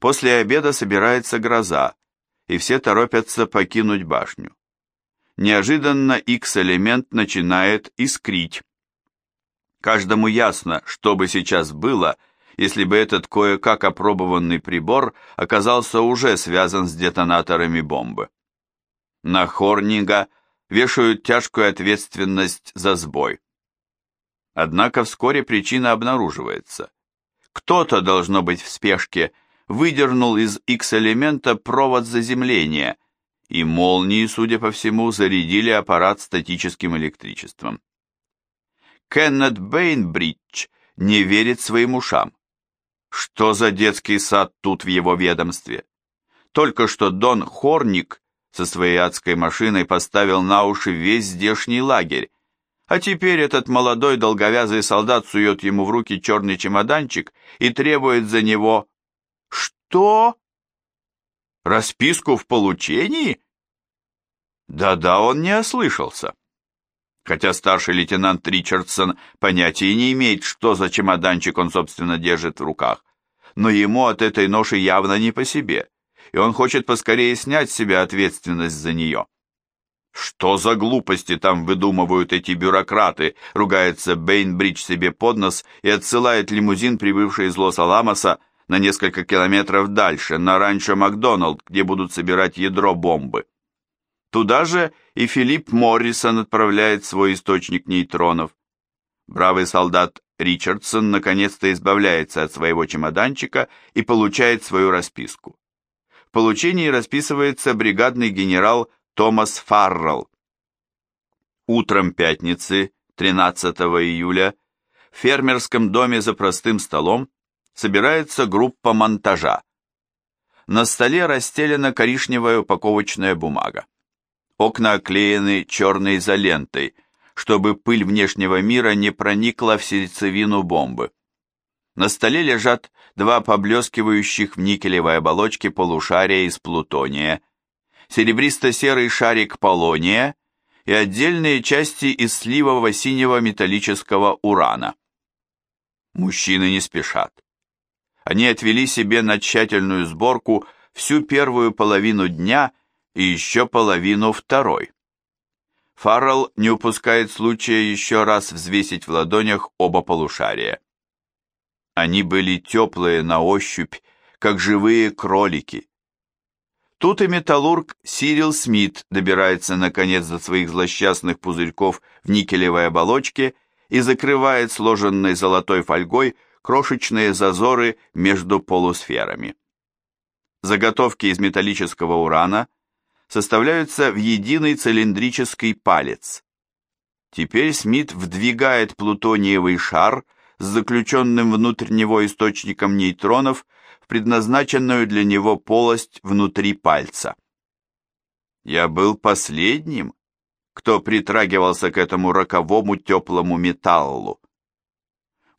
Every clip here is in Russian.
После обеда собирается гроза, и все торопятся покинуть башню. Неожиданно X-элемент начинает искрить. Каждому ясно, что бы сейчас было, если бы этот кое-как опробованный прибор оказался уже связан с детонаторами бомбы. На Хорнинга вешают тяжкую ответственность за сбой. Однако вскоре причина обнаруживается. Кто-то, должно быть в спешке, выдернул из X-элемента провод заземления, и молнии, судя по всему, зарядили аппарат статическим электричеством. Кеннет Бейнбридж не верит своим ушам. Что за детский сад тут в его ведомстве? Только что Дон Хорник со своей адской машиной поставил на уши весь здешний лагерь, а теперь этот молодой долговязый солдат сует ему в руки черный чемоданчик и требует за него что? Расписку в получении? Да-да, он не ослышался. Хотя старший лейтенант Ричардсон понятия не имеет, что за чемоданчик он, собственно, держит в руках. Но ему от этой ноши явно не по себе, и он хочет поскорее снять с себя ответственность за нее. «Что за глупости там выдумывают эти бюрократы?» — ругается Бейнбридж себе под нос и отсылает лимузин, прибывший из Лос-Аламоса, на несколько километров дальше, на ранчо Макдоналд, где будут собирать ядро бомбы. Туда же и Филипп Моррисон отправляет свой источник нейтронов. Бравый солдат Ричардсон наконец-то избавляется от своего чемоданчика и получает свою расписку. В получении расписывается бригадный генерал Томас Фаррелл. Утром пятницы, 13 июля, в фермерском доме за простым столом собирается группа монтажа. На столе расстелена коричневая упаковочная бумага. Окна оклеены черной изолентой, чтобы пыль внешнего мира не проникла в сердцевину бомбы. На столе лежат два поблескивающих в никелевой оболочке полушария из плутония, серебристо-серый шарик полония и отдельные части из сливового синего металлического урана. Мужчины не спешат. Они отвели себе на тщательную сборку всю первую половину дня и еще половину второй. Фаррелл не упускает случая еще раз взвесить в ладонях оба полушария. Они были теплые на ощупь, как живые кролики. Тут и металлург Сирил Смит добирается наконец до своих злосчастных пузырьков в никелевой оболочке и закрывает сложенной золотой фольгой крошечные зазоры между полусферами. Заготовки из металлического урана составляются в единый цилиндрический палец. Теперь Смит вдвигает плутониевый шар с заключенным внутрь него источником нейтронов в предназначенную для него полость внутри пальца. Я был последним, кто притрагивался к этому роковому теплому металлу.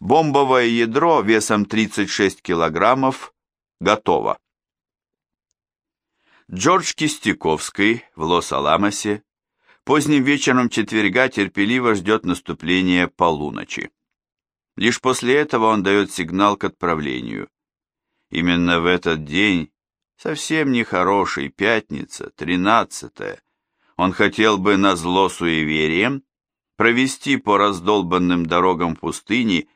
Бомбовое ядро весом 36 килограммов готово. Джордж Кистяковский в Лос-Аламосе поздним вечером четверга терпеливо ждет наступления полуночи. Лишь после этого он дает сигнал к отправлению. Именно в этот день, совсем нехороший, пятница, тринадцатая, он хотел бы на зло суеверием провести по раздолбанным дорогам пустыни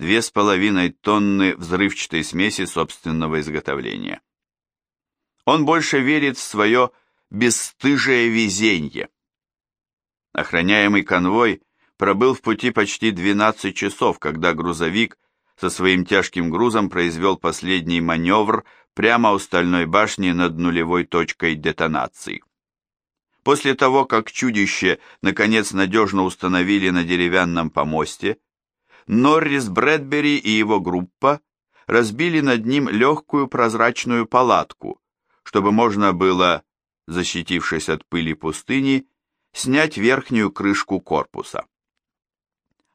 две с половиной тонны взрывчатой смеси собственного изготовления. Он больше верит в свое бесстыжее везенье. Охраняемый конвой пробыл в пути почти 12 часов, когда грузовик со своим тяжким грузом произвел последний маневр прямо у стальной башни над нулевой точкой детонации. После того, как чудище наконец надежно установили на деревянном помосте, Норрис Брэдбери и его группа разбили над ним легкую прозрачную палатку, чтобы можно было, защитившись от пыли пустыни, снять верхнюю крышку корпуса.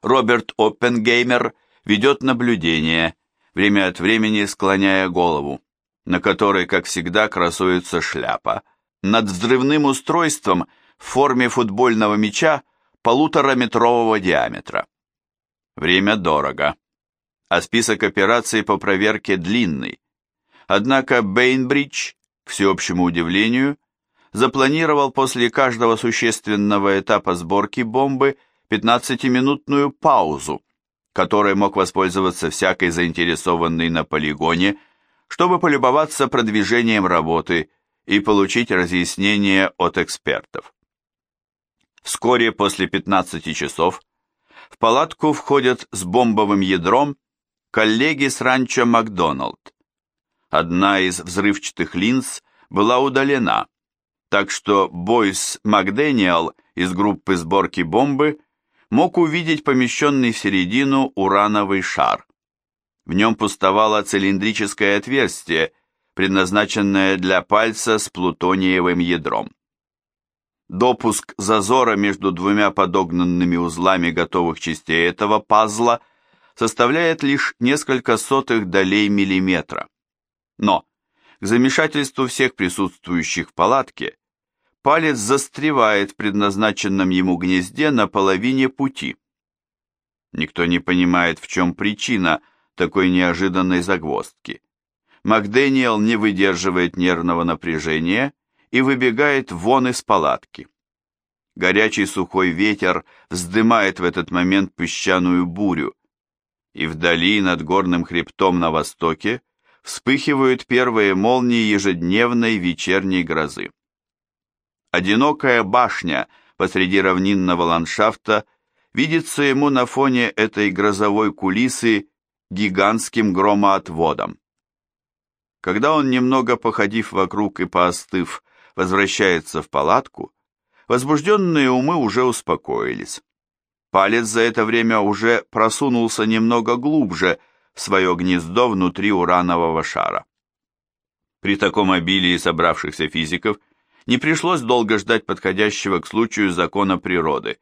Роберт Оппенгеймер ведет наблюдение, время от времени склоняя голову, на которой, как всегда, красуется шляпа, над взрывным устройством в форме футбольного мяча полутораметрового диаметра. Время дорого, а список операций по проверке длинный. Однако Бейнбридж, к всеобщему удивлению, запланировал после каждого существенного этапа сборки бомбы 15-минутную паузу, которой мог воспользоваться всякий заинтересованный на полигоне, чтобы полюбоваться продвижением работы и получить разъяснение от экспертов. Вскоре после 15 часов в палатку входят с бомбовым ядром коллеги с ранчо Макдоналд. Одна из взрывчатых линз была удалена, так что Бойс Макдэниел из группы сборки бомбы мог увидеть помещенный в середину урановый шар. В нем пустовало цилиндрическое отверстие, предназначенное для пальца с плутониевым ядром. Допуск зазора между двумя подогнанными узлами готовых частей этого пазла составляет лишь несколько сотых долей миллиметра. Но, к замешательству всех присутствующих в палатке, палец застревает в предназначенном ему гнезде на половине пути. Никто не понимает, в чем причина такой неожиданной загвоздки. Макдэниел не выдерживает нервного напряжения и выбегает вон из палатки. Горячий сухой ветер вздымает в этот момент песчаную бурю, и вдали над горным хребтом на востоке вспыхивают первые молнии ежедневной вечерней грозы. Одинокая башня посреди равнинного ландшафта видится ему на фоне этой грозовой кулисы гигантским громоотводом. Когда он, немного походив вокруг и поостыв, возвращается в палатку, возбужденные умы уже успокоились. Палец за это время уже просунулся немного глубже в свое гнездо внутри уранового шара. При таком обилии собравшихся физиков не пришлось долго ждать подходящего к случаю закона природы.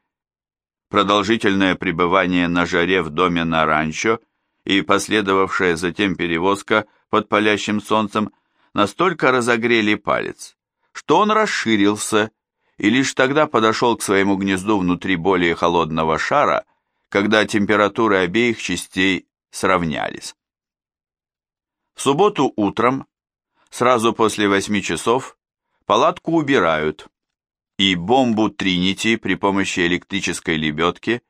Продолжительное пребывание на жаре в доме на ранчо и последовавшая затем перевозка под палящим солнцем настолько разогрели палец, что он расширился и лишь тогда подошел к своему гнезду внутри более холодного шара, когда температуры обеих частей сравнялись. В субботу утром, сразу после восьми часов, палатку убирают, и бомбу Тринити при помощи электрической лебедки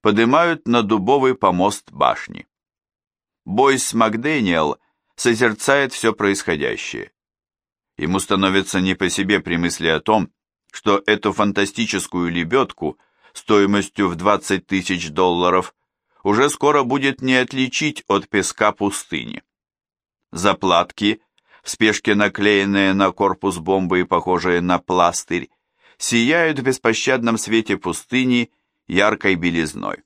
поднимают на дубовый помост башни. Бойс Макдэниел созерцает все происходящее. Ему становится не по себе при мысли о том, что эту фантастическую лебедку стоимостью в 20 тысяч долларов уже скоро будет не отличить от песка пустыни. Заплатки, в спешке наклеенные на корпус бомбы и похожие на пластырь, сияют в беспощадном свете пустыни яркой белизной.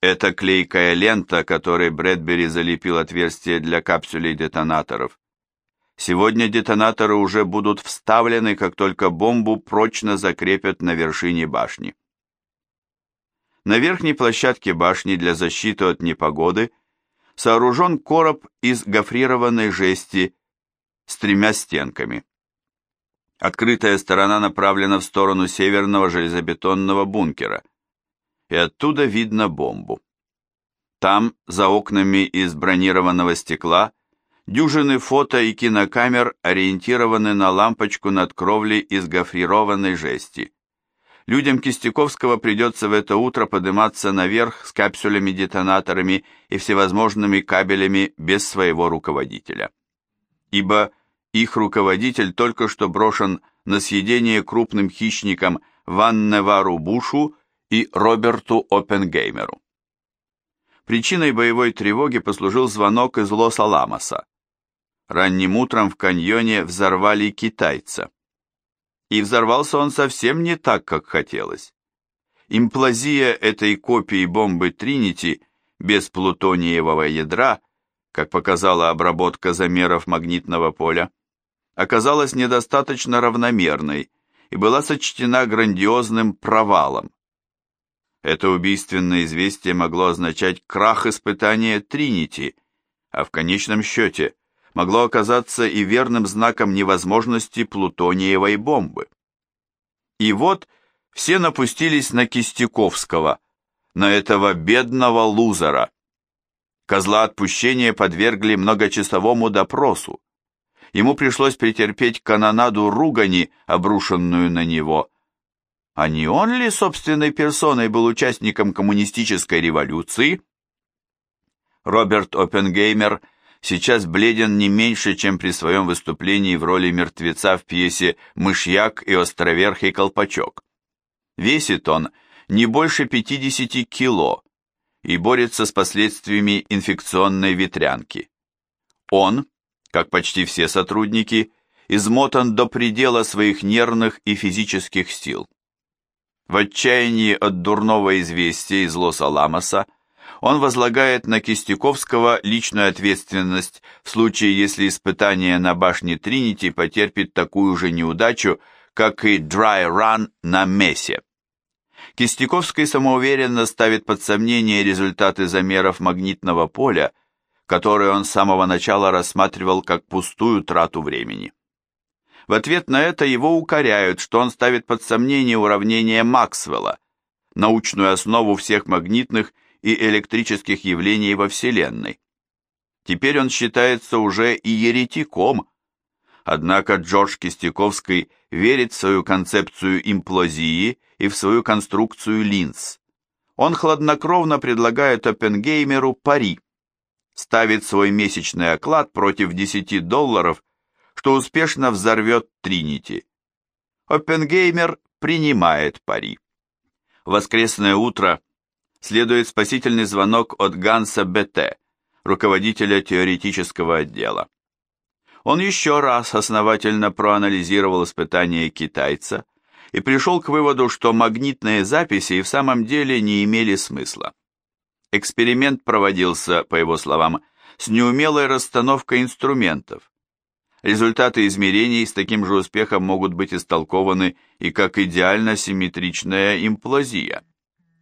Это клейкая лента, которой Брэдбери залепил отверстие для капсулей детонаторов. Сегодня детонаторы уже будут вставлены, как только бомбу прочно закрепят на вершине башни. На верхней площадке башни для защиты от непогоды сооружен короб из гофрированной жести с тремя стенками. Открытая сторона направлена в сторону северного железобетонного бункера, и оттуда видно бомбу. Там, за окнами из бронированного стекла, Дюжины фото и кинокамер ориентированы на лампочку над кровлей из гофрированной жести. Людям Кистяковского придется в это утро подниматься наверх с капсулями-детонаторами и всевозможными кабелями без своего руководителя. Ибо их руководитель только что брошен на съедение крупным хищникам Ванневару Бушу и Роберту Оппенгеймеру. Причиной боевой тревоги послужил звонок из Лос-Аламоса. Ранним утром в каньоне взорвали китайца. И взорвался он совсем не так, как хотелось. Имплазия этой копии бомбы Тринити без плутониевого ядра, как показала обработка замеров магнитного поля, оказалась недостаточно равномерной и была сочтена грандиозным провалом. Это убийственное известие могло означать крах испытания Тринити, а в конечном счете – могло оказаться и верным знаком невозможности плутониевой бомбы. И вот все напустились на Кистяковского, на этого бедного лузера. Козла отпущения подвергли многочасовому допросу, ему пришлось претерпеть канонаду ругани, обрушенную на него. А не он ли собственной персоной был участником коммунистической революции? Роберт Оппенгеймер сейчас бледен не меньше, чем при своем выступлении в роли мертвеца в пьесе «Мышьяк и островерхий колпачок». Весит он не больше 50 кило и борется с последствиями инфекционной ветрянки. Он, как почти все сотрудники, измотан до предела своих нервных и физических сил. В отчаянии от дурного известия из Лос-Аламоса он возлагает на Кистяковского личную ответственность в случае, если испытание на башне Тринити потерпит такую же неудачу, как и Run на Мессе. Кистяковский самоуверенно ставит под сомнение результаты замеров магнитного поля, которые он с самого начала рассматривал как пустую трату времени. В ответ на это его укоряют, что он ставит под сомнение уравнение Максвелла, научную основу всех магнитных и электрических явлений во Вселенной. Теперь он считается уже и еретиком. Однако Джордж Кистяковский верит в свою концепцию имплозии и в свою конструкцию линз. Он хладнокровно предлагает Оппенгеймеру пари. Ставит свой месячный оклад против 10 долларов что успешно взорвет Тринити. Оппенгеймер принимает пари. Воскресное утро следует спасительный звонок от Ганса Бетте, руководителя теоретического отдела. Он еще раз основательно проанализировал испытания китайца и пришел к выводу, что магнитные записи и в самом деле не имели смысла. Эксперимент проводился, по его словам, с неумелой расстановкой инструментов, Результаты измерений с таким же успехом могут быть истолкованы и как идеально симметричная имплозия.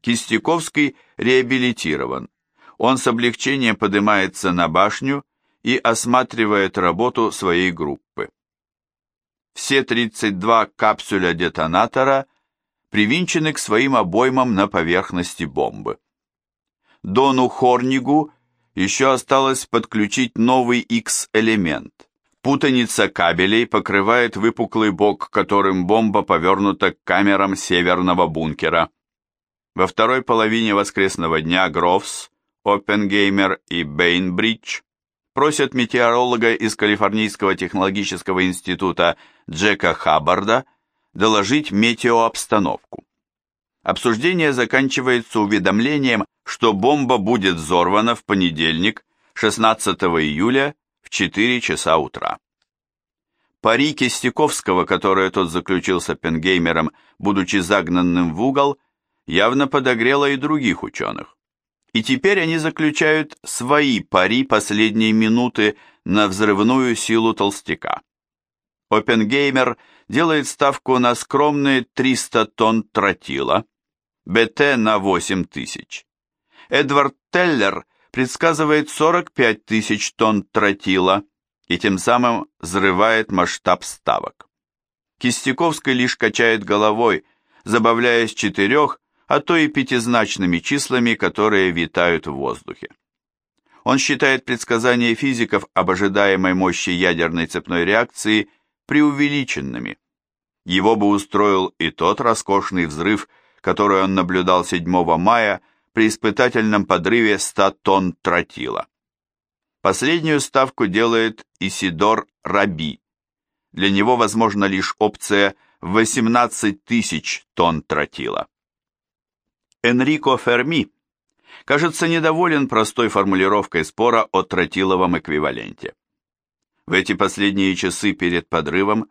Кистяковский реабилитирован. Он с облегчением поднимается на башню и осматривает работу своей группы. Все 32 капсуля детонатора привинчены к своим обоймам на поверхности бомбы. Дону Хорнигу еще осталось подключить новый X-элемент. Путаница кабелей покрывает выпуклый бок, которым бомба повернута к камерам северного бункера. Во второй половине воскресного дня Грофс, Оппенгеймер и Бейнбридж просят метеоролога из Калифорнийского технологического института Джека Хаббарда доложить метеообстановку. Обсуждение заканчивается уведомлением, что бомба будет взорвана в понедельник, 16 июля в 4 часа утра. Пари Кистяковского, которое тот заключил с Оппенгеймером, будучи загнанным в угол, явно подогрело и других ученых. И теперь они заключают свои пари последней минуты на взрывную силу толстяка. Оппенгеймер делает ставку на скромные 300 тонн тротила, БТ на 8 тысяч. Эдвард Теллер предсказывает 45 тысяч тонн тротила и тем самым взрывает масштаб ставок. Кистяковский лишь качает головой, забавляясь четырех, а то и пятизначными числами, которые витают в воздухе. Он считает предсказания физиков об ожидаемой мощи ядерной цепной реакции преувеличенными. Его бы устроил и тот роскошный взрыв, который он наблюдал 7 мая при испытательном подрыве 100 тонн тротила. Последнюю ставку делает Исидор Раби. Для него возможна лишь опция 18 тысяч тонн тротила. Энрико Ферми кажется недоволен простой формулировкой спора о тротиловом эквиваленте. В эти последние часы перед подрывом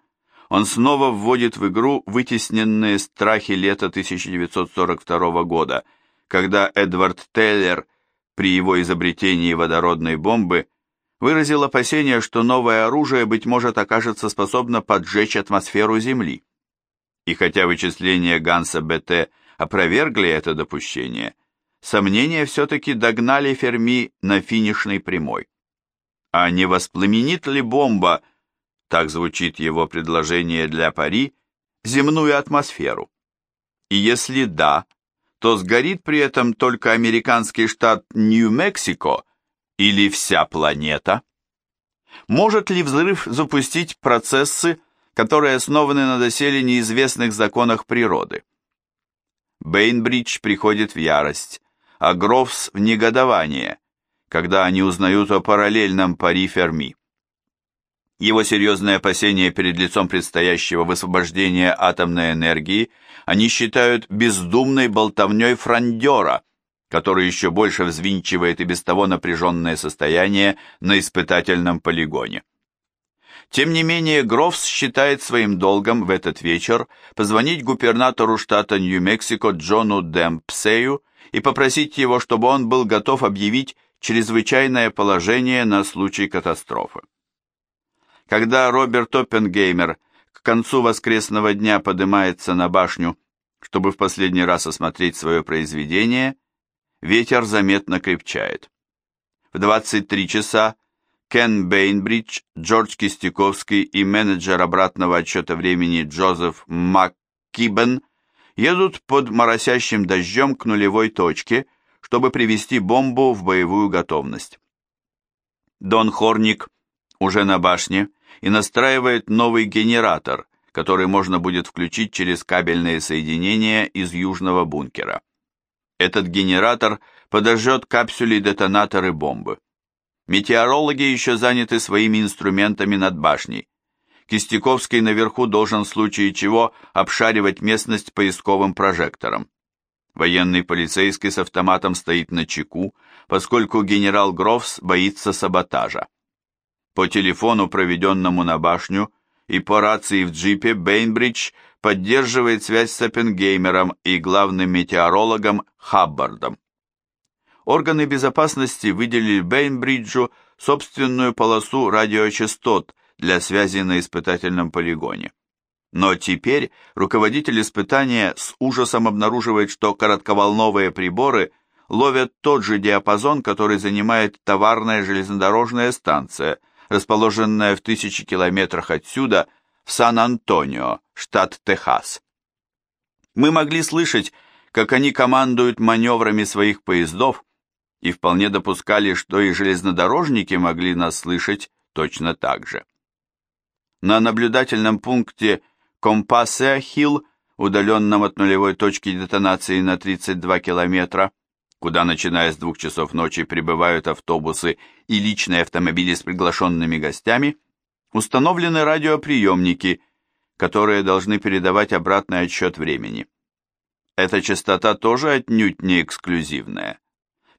он снова вводит в игру вытесненные страхи лета 1942 года – когда Эдвард Теллер при его изобретении водородной бомбы выразил опасение, что новое оружие, быть может, окажется способно поджечь атмосферу Земли. И хотя вычисления Ганса БТ опровергли это допущение, сомнения все-таки догнали Ферми на финишной прямой. А не воспламенит ли бомба, так звучит его предложение для пари, земную атмосферу? И если да, то сгорит при этом только американский штат Нью-Мексико или вся планета? Может ли взрыв запустить процессы, которые основаны на доселе неизвестных законах природы? Бейнбридж приходит в ярость, а Грофс в негодование, когда они узнают о параллельном пари Ферми. Его серьезные опасения перед лицом предстоящего высвобождения атомной энергии они считают бездумной болтовней фрондера, который еще больше взвинчивает и без того напряженное состояние на испытательном полигоне. Тем не менее, Грофс считает своим долгом в этот вечер позвонить губернатору штата Нью-Мексико Джону Демпсею и попросить его, чтобы он был готов объявить чрезвычайное положение на случай катастрофы. Когда Роберт Оппенгеймер к концу воскресного дня поднимается на башню, чтобы в последний раз осмотреть свое произведение, ветер заметно крепчает. В 23 часа Кен Бейнбридж, Джордж Кистяковский и менеджер обратного отчета времени Джозеф МакКибен едут под моросящим дождем к нулевой точке, чтобы привести бомбу в боевую готовность. Дон Хорник уже на башне и настраивает новый генератор, который можно будет включить через кабельные соединения из южного бункера. Этот генератор подожжет капсюли детонаторы бомбы. Метеорологи еще заняты своими инструментами над башней. Кистяковский наверху должен в случае чего обшаривать местность поисковым прожектором. Военный полицейский с автоматом стоит на чеку, поскольку генерал Грофс боится саботажа. По телефону, проведенному на башню, и по рации в джипе Бейнбридж поддерживает связь с Оппенгеймером и главным метеорологом Хаббардом. Органы безопасности выделили Бейнбриджу собственную полосу радиочастот для связи на испытательном полигоне. Но теперь руководитель испытания с ужасом обнаруживает, что коротковолновые приборы ловят тот же диапазон, который занимает товарная железнодорожная станция – расположенная в тысячи километрах отсюда, в Сан-Антонио, штат Техас. Мы могли слышать, как они командуют маневрами своих поездов, и вполне допускали, что и железнодорожники могли нас слышать точно так же. На наблюдательном пункте Компанья-Хилл, удаленном от нулевой точки детонации на 32 километра, куда, начиная с двух часов ночи, прибывают автобусы и личные автомобили с приглашенными гостями, установлены радиоприемники, которые должны передавать обратный отсчет времени. Эта частота тоже отнюдь не эксклюзивная.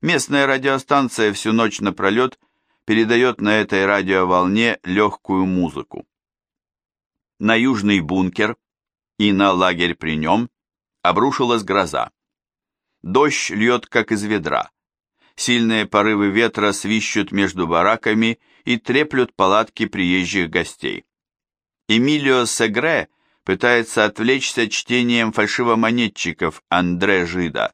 Местная радиостанция всю ночь напролет передает на этой радиоволне легкую музыку. На южный бункер и на лагерь при нем обрушилась гроза. Дождь льет, как из ведра. Сильные порывы ветра свищут между бараками и треплют палатки приезжих гостей. Эмилио Сегре пытается отвлечься чтением фальшивомонетчиков Андре Жида.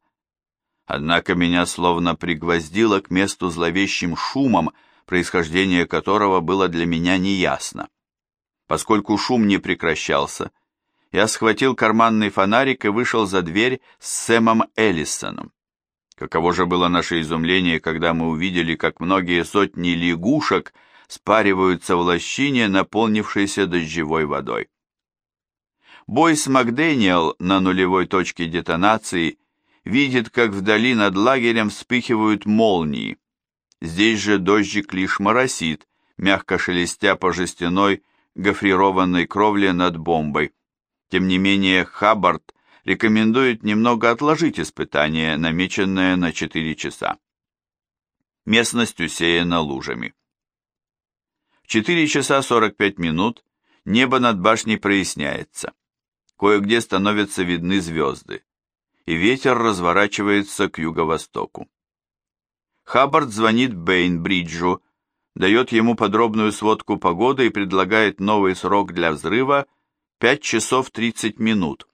Однако меня словно пригвоздило к месту зловещим шумом, происхождение которого было для меня неясно. Поскольку шум не прекращался, я схватил карманный фонарик и вышел за дверь с Сэмом Эллисоном. Каково же было наше изумление, когда мы увидели, как многие сотни лягушек спариваются в лощине, наполнившейся дождевой водой. Бойс Макдэниел на нулевой точке детонации видит, как вдали над лагерем вспыхивают молнии. Здесь же дождик лишь моросит, мягко шелестя по жестяной гофрированной кровле над бомбой. Тем не менее, Хаббард рекомендует немного отложить испытание, намеченное на 4 часа. Местность усеяна лужами. В 4 часа 45 минут небо над башней проясняется. Кое-где становятся видны звезды, и ветер разворачивается к юго-востоку. Хаббард звонит Бейнбриджу, дает ему подробную сводку погоды и предлагает новый срок для взрыва – 5 часов 30 минут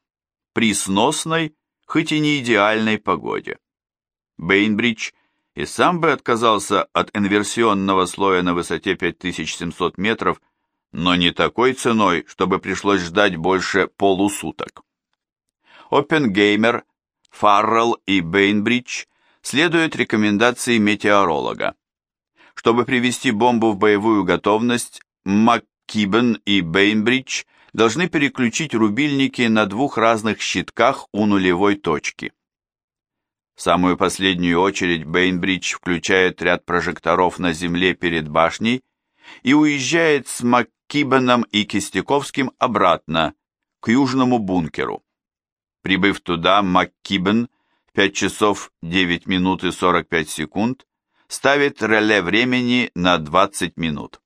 при сносной, хоть и не идеальной погоде. Бейнбридж и сам бы отказался от инверсионного слоя на высоте 5700 метров, но не такой ценой, чтобы пришлось ждать больше полусуток. Оппенгеймер, Фаррелл и Бейнбридж следуют рекомендации метеоролога. Чтобы привести бомбу в боевую готовность, МакКибен и Бейнбридж должны переключить рубильники на двух разных щитках у нулевой точки. В самую последнюю очередь Бейнбридж включает ряд прожекторов на земле перед башней и уезжает с МакКибеном и Кистяковским обратно, к южному бункеру. Прибыв туда, МакКибен в 5 часов 9 минут и 45 секунд ставит реле времени на 20 минут.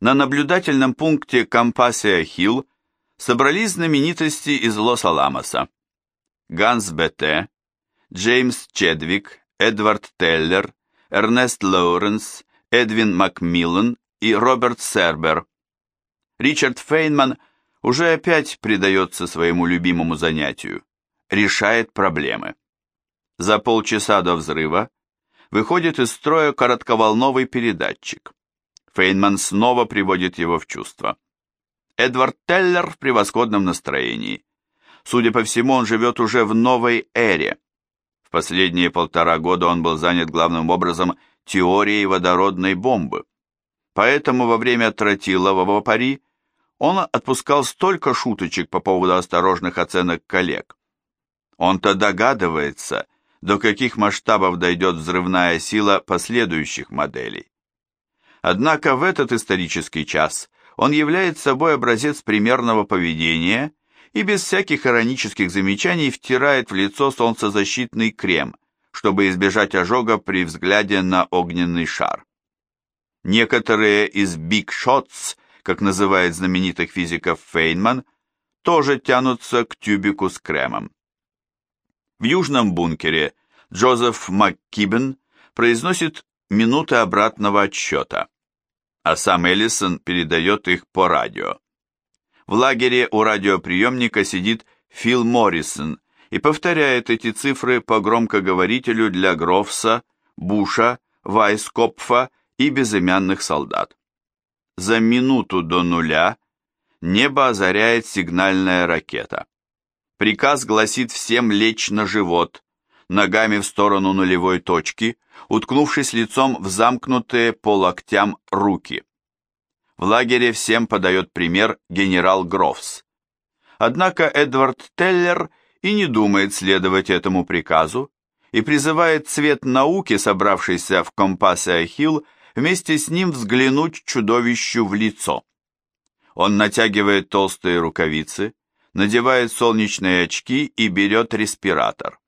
На наблюдательном пункте Компанья-Хилл собрались знаменитости из Лос-Аламоса. Ганс Бете, Джеймс Чедвик, Эдвард Теллер, Эрнест Лоуренс, Эдвин Макмиллан и Роберт Сербер. Ричард Фейнман уже опять предается своему любимому занятию – решает проблемы. За полчаса до взрыва выходит из строя коротковолновый передатчик. Фейнман снова приводит его в чувство. Эдвард Теллер в превосходном настроении. Судя по всему, он живет уже в новой эре. В последние полтора года он был занят главным образом теорией водородной бомбы. Поэтому во время тротилового пари он отпускал столько шуточек по поводу осторожных оценок коллег. Он-то догадывается, до каких масштабов дойдет взрывная сила последующих моделей. Однако в этот исторический час он является собой образец примерного поведения и без всяких иронических замечаний втирает в лицо солнцезащитный крем, чтобы избежать ожога при взгляде на огненный шар. Некоторые из «биг шотс», как называет знаменитых физиков Фейнман, тоже тянутся к тюбику с кремом. В южном бункере Джозеф МакКибен произносит минуты обратного отсчета, а сам Эллисон передает их по радио. В лагере у радиоприемника сидит Фил Моррисон и повторяет эти цифры по громкоговорителю для Грофса, Буша, Вайскопфа и безымянных солдат. За минуту до нуля небо озаряет сигнальная ракета. Приказ гласит всем лечь на живот, ногами в сторону нулевой точки, уткнувшись лицом в замкнутые по локтям руки. В лагере всем подает пример генерал Грофс. Однако Эдвард Теллер и не думает следовать этому приказу и призывает цвет науки, собравшийся в компассе Хилл, вместе с ним взглянуть чудовищу в лицо. Он натягивает толстые рукавицы, надевает солнечные очки и берет респиратор.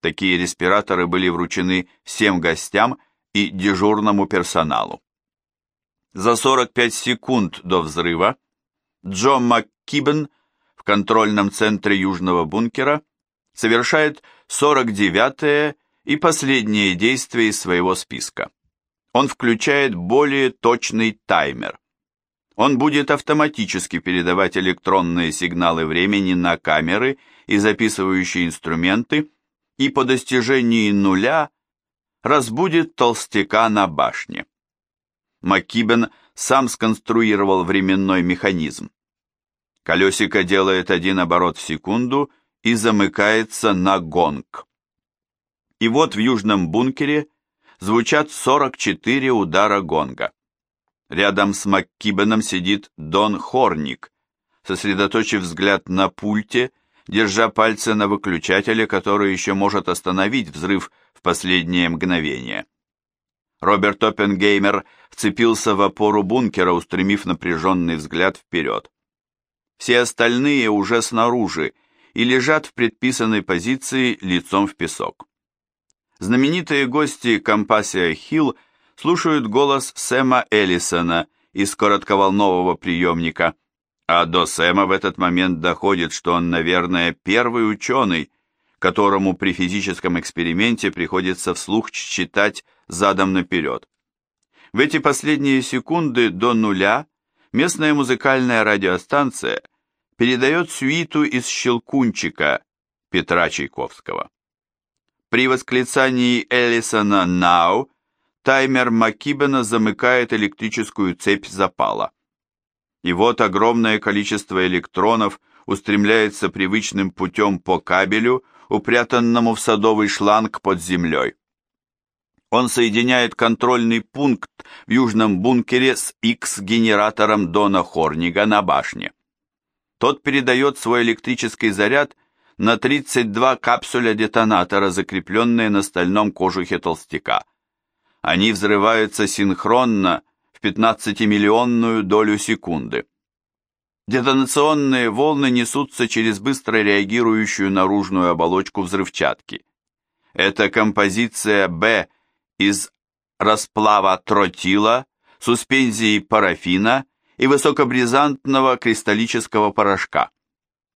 Такие респираторы были вручены всем гостям и дежурному персоналу. За 45 секунд до взрыва Джо МакКибен в контрольном центре южного бункера совершает 49-е и последнее действие из своего списка. Он включает более точный таймер. Он будет автоматически передавать электронные сигналы времени на камеры и записывающие инструменты, и по достижении нуля разбудит толстяка на башне. Маккибен сам сконструировал временной механизм. Колесико делает один оборот в секунду и замыкается на гонг. И вот в южном бункере звучат 44 удара гонга. Рядом с МакКибеном сидит Дон Хорник, сосредоточив взгляд на пульте, держа пальцы на выключателе, который еще может остановить взрыв в последнее мгновение. Роберт Оппенгеймер вцепился в опору бункера, устремив напряженный взгляд вперед. Все остальные уже снаружи и лежат в предписанной позиции лицом в песок. Знаменитые гости Компасия Хилл слушают голос Сэма Эллисона из коротковолнового приемника, а до Сэма в этот момент доходит, что он, наверное, первый ученый, которому при физическом эксперименте приходится вслух читать задом наперед. В эти последние секунды до нуля местная музыкальная радиостанция передает сюиту из «Щелкунчика» Петра Чайковского. При восклицании Эллисона «Now» таймер Маккибена замыкает электрическую цепь запала. И вот огромное количество электронов устремляется привычным путем по кабелю, упрятанному в садовый шланг под землей. Он соединяет контрольный пункт в южном бункере с X-генератором Дона Хорнига на башне. Тот передает свой электрический заряд на 32 капсуля детонатора, закрепленные на стальном кожухе толстяка. Они взрываются синхронно в 15-миллионную долю секунды. Детонационные волны несутся через быстро реагирующую наружную оболочку взрывчатки. Это композиция Б из расплава тротила, суспензии парафина и высокобризантного кристаллического порошка.